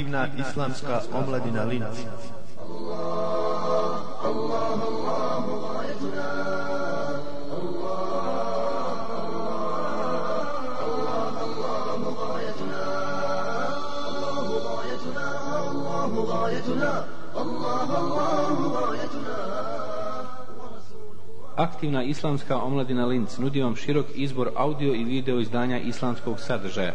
Aktivna islamska omladina Linz. Allah, Allah, Allah, Aktivna islamska omladina Linz nudi vam širok izbor audio i video izdanja islamskog sadržaja.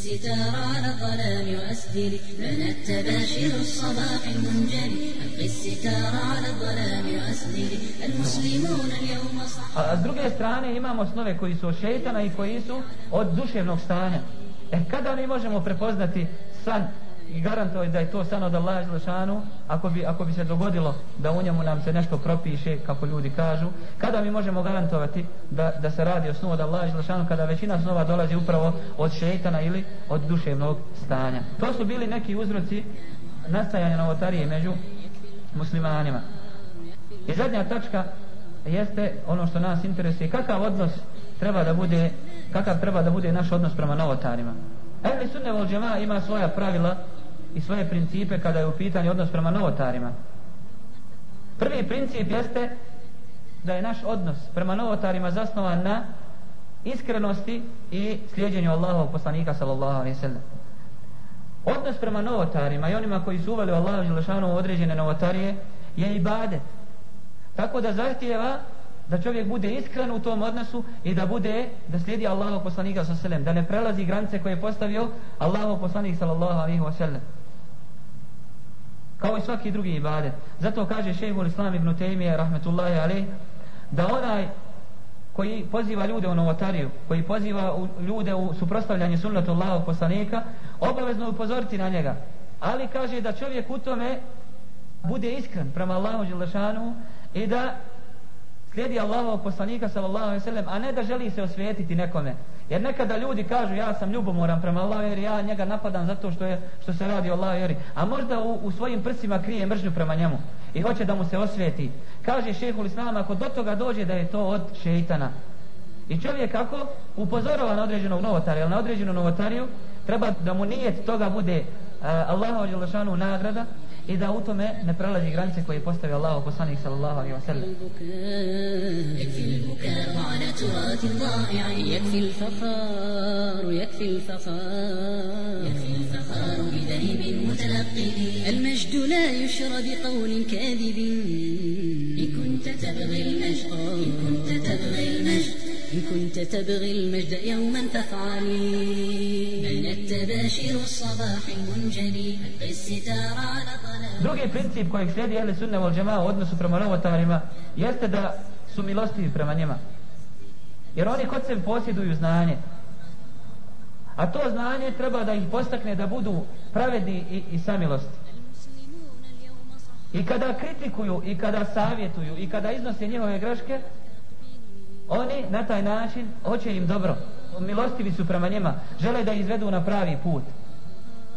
الستار على الظلام وأسدلي لنا التباشر الصباح المنجلي ألقي الستار على الظلام وأسدلي المسلمون اليوم صح A s druge strane imamo snove koji su od šeitana i koji su od duševnog stanja. E kada mi možemo prepoznati san i garantovati da je to stano od Allaha Želešanu, ako bi, ako bi se dogodilo da u njemu nam se nešto propiše, kako ljudi kažu, kada mi možemo garantovati da, da se radi o snu od Allaha Želešanu, kada većina snova dolazi upravo od šeitana ili od duševnog stanja. To su bili neki uzroci nastajanja novotarije među muslimanima. I zadnja tačka jeste ono što nas interesuje, kakav odnos treba da bude, kakav treba da bude naš odnos prema novotarima. Ehli sunne vol džema ima svoja pravila i svoje principe kada je u pitanju odnos prema novotarima. Prvi princip jeste da je naš odnos prema novotarima zasnovan na iskrenosti i slijedjenju Allahovog poslanika sallallahu alaihi sallam. Odnos prema novotarima i onima koji su uveli u Allahom određene novotarije je ibadet. Tako da zahtijeva da čovjek bude iskren u tom odnosu i da bude da slijedi Allahov poslanika sallallahu alejhi ve sellem da ne prelazi granice koje je postavio Allahov poslanik sallallahu alejhi ve sellem kao i svaki drugi ibadet. Zato kaže šejhul islam ibn Taymije rahmetullahi alejhi da onaj koji poziva ljude u novotariju koji poziva ljude u suprotstavljanje sunnetu Allaha poslanika obavezno upozoriti na njega. Ali kaže da čovjek u tome bude iskren prema Allahu dželešanu i da slijedi Allahov poslanika sallallahu alejhi ve sellem a ne da želi se osvetiti nekome. Jer nekada ljudi kažu ja sam ljubomoran prema Allahu jer ja njega napadam zato što je što se radi o Allahu jer a možda u, u svojim prsima krije mržnju prema njemu i hoće da mu se osveti kaže šejhul islam ako do toga dođe da je to od šejtana i čovjek kako upozorava na određenog novotarija na određenu novotariju treba da mu nijet toga bude eh, uh, Allahu dželle nagrada i da u tome ne prelazi granice koje je postavio Allah poslanik sallallahu alaihi wa sallam. المجد لا يشرى بقول كاذب. إن كنت تبغي المجد. إن كنت تبغي المجد يوما فافعلي بين التباشر الصباح المنجلي ألقي الستار على Drugi princip kojeg slijedi Ehli Sunne vol Džema u odnosu prema novotarima jeste da su milostivi prema njima. Jer oni kod sebe posjeduju znanje. A to znanje treba da ih postakne da budu pravedni i, i samilosti. I kada kritikuju, i kada savjetuju, i kada iznose njihove greške, oni na taj način hoće im dobro. Milostivi su prema njima. Žele da izvedu na pravi put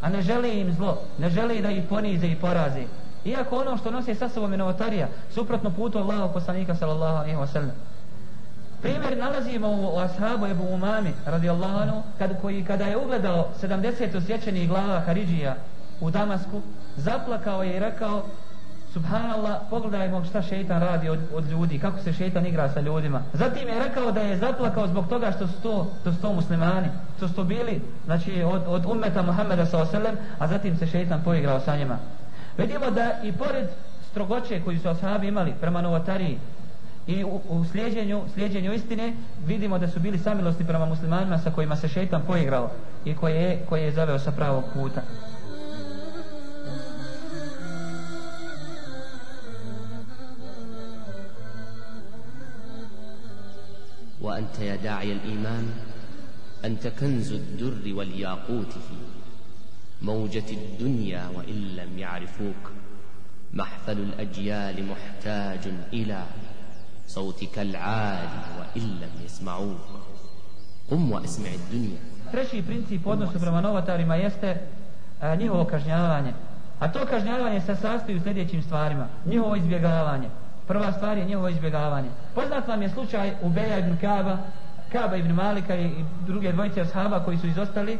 a ne žele im zlo, ne žele da ih ponize i poraze. Iako ono što nose sa sobom je novotarija, suprotno putu Allahog poslanika sallallahu alaihi wa sallam. Primjer nalazimo u ashabu Ebu Umami radijallahu anhu, kad, koji kada je ugledao 70 osjećenih glava Haridžija u Damasku, zaplakao je i rekao Subhanallah, pogledajmo šta šeitan radi od, od ljudi, kako se šeitan igra sa ljudima. Zatim je rekao da je zaplakao zbog toga što su to, to, su to muslimani, što su to bili znači, od, od ummeta Muhammeda s.a.v. a zatim se šeitan poigrao sa njima. Vidimo da i pored strogoće koju su ashabi imali prema novotariji i u, u slijedjenju, slijedjenju istine vidimo da su bili samilosti prema muslimanima sa kojima se šeitan poigrao i koje je, koje je zaveo sa pravog puta. وأنت يا داعي الإيمان أنت كنز الدر والياقوت في موجة الدنيا وإن لم يعرفوك محفل الأجيال محتاج إلى صوتك العالي وإن لم يسمعوك قم واسمع الدنيا Treći princip odnosu prema novotarima jeste a, njihovo kažnjavanje. A to kažnjavanje se sastoji u sljedećim stvarima. Njihovo izbjegavanje. Prva stvar je njihovo izbjegavanje. Poznat vam je slučaj u Beja ibn Kaba, Kaba ibn Malika i druge dvojice ashaba koji su izostali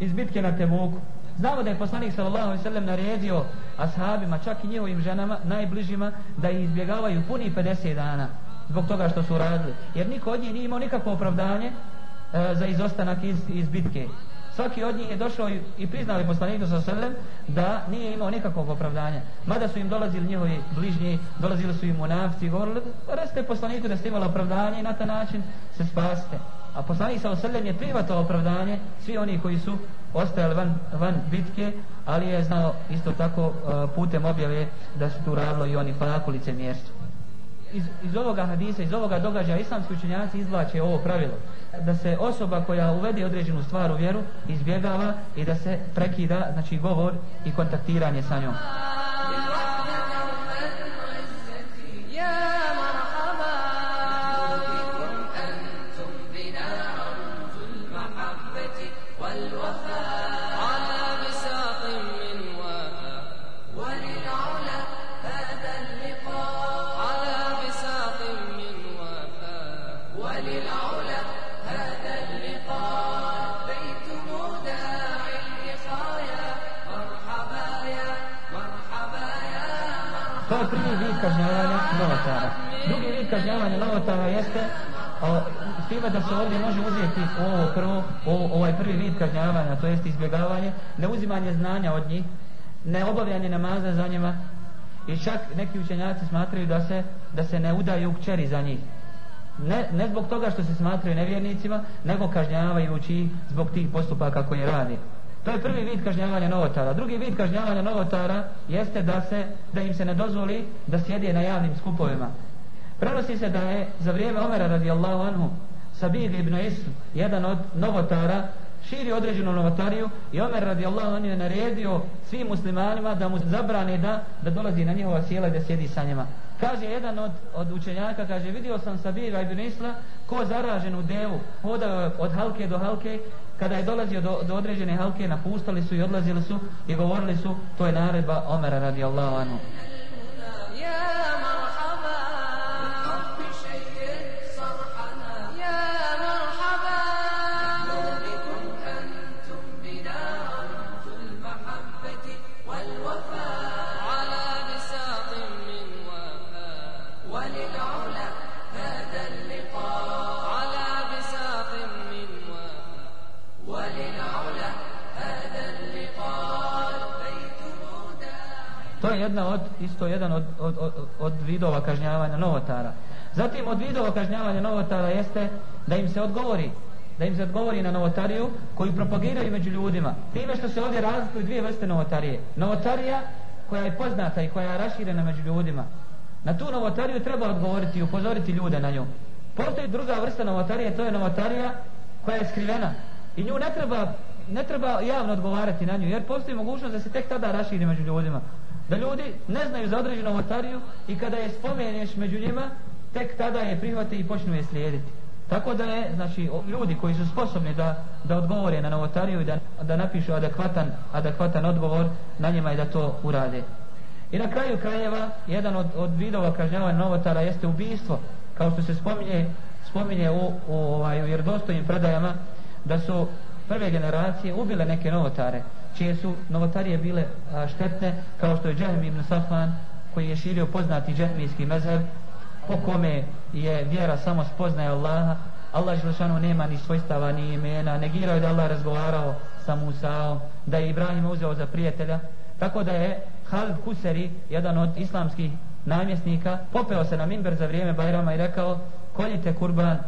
iz bitke na Tebuku. Znamo da je poslanik sallallahu alejhi ve sellem naredio ashabima, čak i njihovim ženama, najbližima, da ih izbjegavaju puni 50 dana zbog toga što su radili. Jer niko od njih nije imao nikakvo opravdanje e, za izostanak iz, iz bitke. Svaki od njih je došao i, i priznali poslaniku sa sellem da nije imao nikakvog opravdanja. Mada su im dolazili njihovi bližnji, dolazili su im munafci i govorili, reste poslaniku da ste imali opravdanje i na taj način se spaste. A poslanik sa sellem je privatao opravdanje svi oni koji su ostajali van, van bitke, ali je znao isto tako e, putem objave da su tu radilo i oni fakulice mjesto. Iz, iz ovoga hadisa, iz ovoga događaja islamski učenjaci izvlače ovo pravilo da se osoba koja uvede određenu stvar u vjeru izbjegava i da se prekida znači govor i kontaktiranje sa njom. Kažnjavanja jeste o, s time da se ovdje može uzeti ovo prvo, ovo, ovaj prvi vid kažnjavanja, to jest izbjegavanje, neuzimanje znanja od njih, neobavljanje namaza za njima i čak neki učenjaci smatraju da se, da se ne udaju kćeri za njih. Ne, ne zbog toga što se smatraju nevjernicima, nego kažnjavajući zbog tih postupaka koje radi. To je prvi vid kažnjavanja novotara. Drugi vid kažnjavanja novotara jeste da se da im se ne dozvoli da sjede na javnim skupovima. Prenosi se da je za vrijeme Omera radijallahu anhu Sabir ibn Isu, jedan od novotara, širi određenu novotariju i Omer radijallahu anhu je naredio svim muslimanima da mu zabrane da, da dolazi na njihova sjela i da sjedi sa njima. Kaže jedan od, od učenjaka, kaže, vidio sam Sabiga ibn Isla ko zaraženu devu, hodao od halke do halke, kada je dolazio do, do određene halke, napustali su i odlazili su i govorili su, to je naredba Omera radijallahu anhu. To je jedna od, isto jedan od, od, od, od vidova kažnjavanja novotara. Zatim od vidova kažnjavanja novotara jeste da im se odgovori da im se odgovori na novotariju koju propagiraju među ljudima. Time što se ovdje razlikuju dvije vrste novotarije. Novotarija koja je poznata i koja je raširena među ljudima. Na tu novotariju treba odgovoriti i upozoriti ljude na nju. Postoji druga vrsta novotarije, to je novotarija koja je skrivena. I nju ne treba, ne treba javno odgovarati na nju, jer postoji mogućnost da se tek tada raširi među ljudima da ljudi ne znaju za određenu novotariju i kada je spomeneš među njima, tek tada je prihvate i počnu je slijediti. Tako da je, znači, ljudi koji su sposobni da, da odgovore na novotariju i da, da napišu adekvatan, adekvatan odgovor na njima i da to urade. I na kraju krajeva, jedan od, od vidova kažnjavanja novotara jeste ubijstvo, kao što se spominje, spominje u, u, ovaj, u vjerodostojnim predajama, da su prve generacije ubile neke novotare čije su novotarije bile a, štetne kao što je Džahmi ibn Safan koji je širio poznati džahmijski mezheb po kome je vjera samo spoznaje Allaha. Allah Želešanu nema ni svojstava ni imena. Negiraju da Allah razgovarao sa Musaom da je Ibrahim uzeo za prijatelja. Tako da je Halid Kuseri jedan od islamskih namjesnika popeo se na minber za vrijeme Bajrama i rekao koljite kurban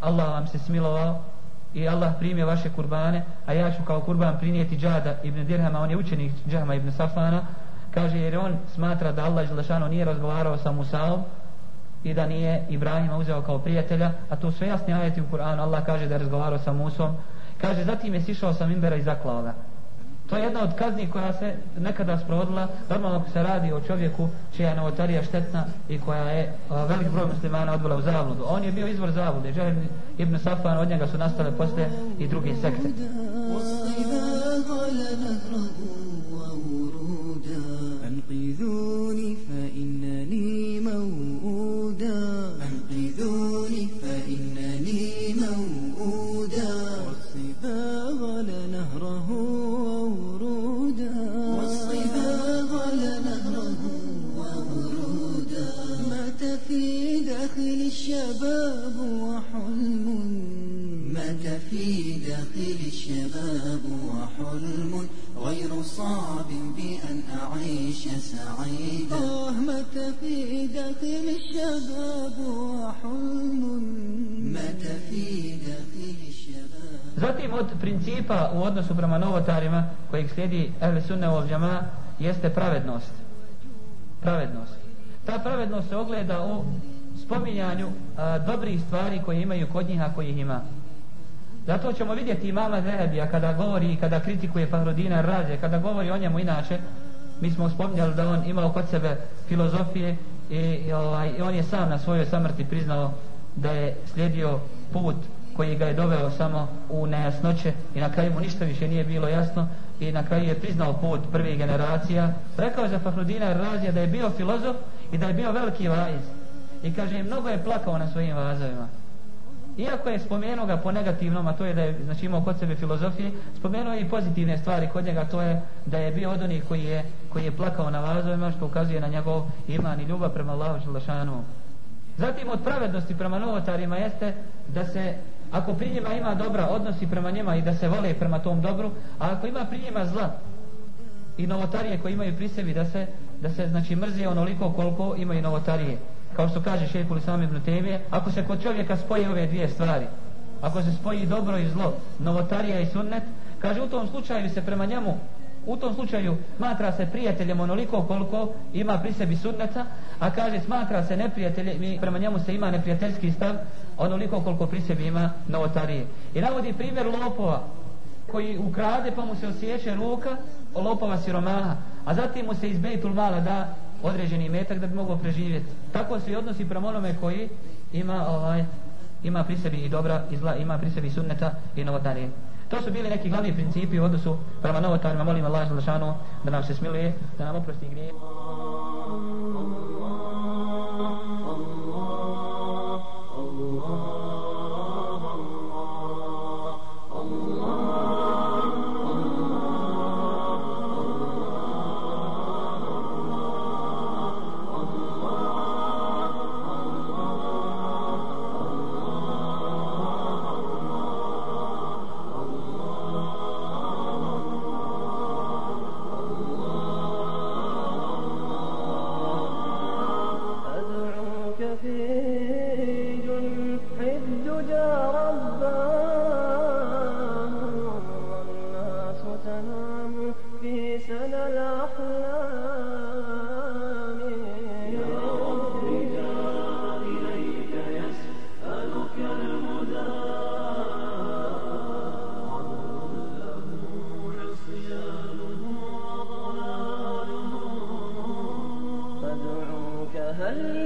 Allah vam se smilovao i Allah primio vaše kurbane a ja ću kao kurban prinijeti Džada ibn Dirhama. On je učenik Džahma ibn Safana. Kaže jer on smatra da Allah Želešanu nije razgovarao sa Musaom i da nije Ibrahima uzeo kao prijatelja a to sve jasni ajeti u Kur'anu. Allah kaže da je razgovarao sa Musom. Kaže zatim je sišao sa mimbera i zaklao ga. To je jedna od kazni koja se nekada sprovodila. Normalno ako se radi o čovjeku čija je novotarija štetna i koja je a, velik broj muslimana odvela u zavludu on je bio izvor zavlude Džahid ibn Safan od njega su nastale posle i druge sekte. Zatim od principa u odnosu prema novotarima kojeg slijedi Ehli Sunne u Džama jeste pravednost. Pravednost. Ta pravednost se ogleda u spominjanju a, dobrih stvari koje imaju kod njih, a koji ih ima. Zato ćemo vidjeti imama Zehebija kada govori i kada kritikuje Fahrodina Raze, kada govori o njemu inače, mi smo spominjali da on imao kod sebe filozofije i, i, ovaj, i on je sam na svojoj samrti priznao da je slijedio put koji ga je doveo samo u nejasnoće i na kraju mu ništa više nije bilo jasno i na kraju je priznao put prvih generacija. Rekao je za Fahrudina Razija da je bio filozof i da je bio veliki vajz. I kaže, mnogo je plakao na svojim vazovima. Iako je spomenuo ga po negativnom, a to je da je znači, imao kod sebe filozofije, spomenuo je i pozitivne stvari kod njega, to je da je bio od onih koji je, koji je plakao na vazovima, što ukazuje na njegov iman i ljubav prema Allahu Đelešanu. Zatim od pravednosti prema novotarima jeste da se ako pri njima ima dobra odnosi prema njima i da se vole prema tom dobru, a ako ima pri njima zla i novotarije koji imaju pri sebi da se, da se znači mrze onoliko koliko imaju novotarije. Kao što kaže šejhul Islam ibn Temije, ako se kod čovjeka spoje ove dvije stvari, ako se spoji dobro i zlo, novotarija i sunnet, kaže u tom slučaju se prema njemu u tom slučaju smatra se prijateljem onoliko koliko ima pri sebi sunneta, a kaže smatra se neprijateljem i prema njemu se ima neprijateljski stav onoliko koliko pri sebi ima novotarije. I navodi primjer lopova koji ukrade pa mu se osjeće ruka lopova siromaha, a zatim mu se iz Bejtul Mala da određeni metak da bi mogao preživjeti. Tako se i odnosi prema onome koji ima ovaj ima pri sebi i dobra i zla, ima pri sebi sunneta i novotarije. To su bili neki glavni principi u odnosu prema novotarima. Molim Allah da nam se smiluje, da nam oprosti grije. هل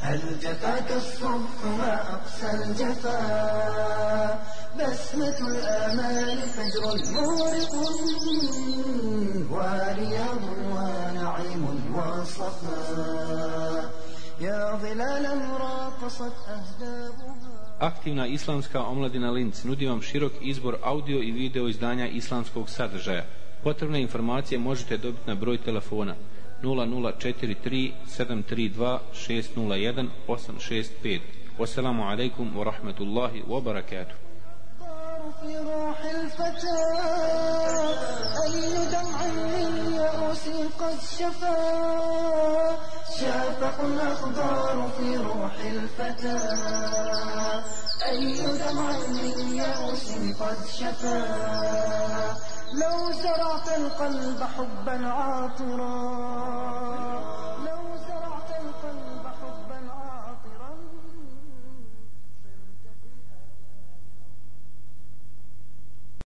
هل جفاك الصبح ما أقسى الجفا بسمة الآمال فجر مورق ورياض ونعيم وصفا يا ظلالا راقصت أهدابها Aktivna islamska omladina Linz nudi vam širok izbor audio i video izdanja islamskog sadržaja. Potrebne informacije možete dobiti na broj telefona 0043 0043732 601 865 والسلام عليكم ورحمة الله وبركاته في روح الفتى أي دمع من يأس قد شفى شافق الأخبار في روح الفتى أي دمع من يأس قد شفى لو زرعت القلب حبا عاطرا.